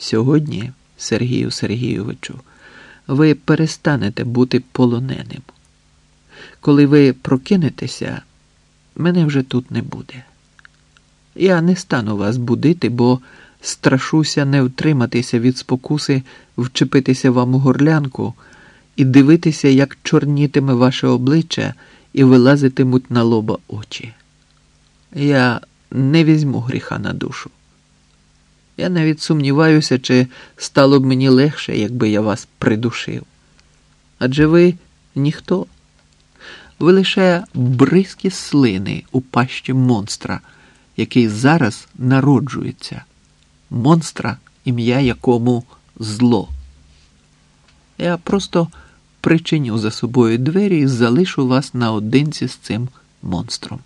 Сьогодні, Сергію Сергійовичу, ви перестанете бути полоненим. Коли ви прокинетеся, мене вже тут не буде. Я не стану вас будити, бо страшуся не втриматися від спокуси, вчепитися вам у горлянку і дивитися, як чорнітиме ваше обличчя і вилазитимуть на лоба очі. Я не візьму гріха на душу. Я навіть сумніваюся, чи стало б мені легше, якби я вас придушив. Адже ви ніхто. Ви лише бризкі слини у пащі монстра, який зараз народжується, монстра, ім'я якому зло. Я просто причиню за собою двері і залишу вас наодинці з цим монстром.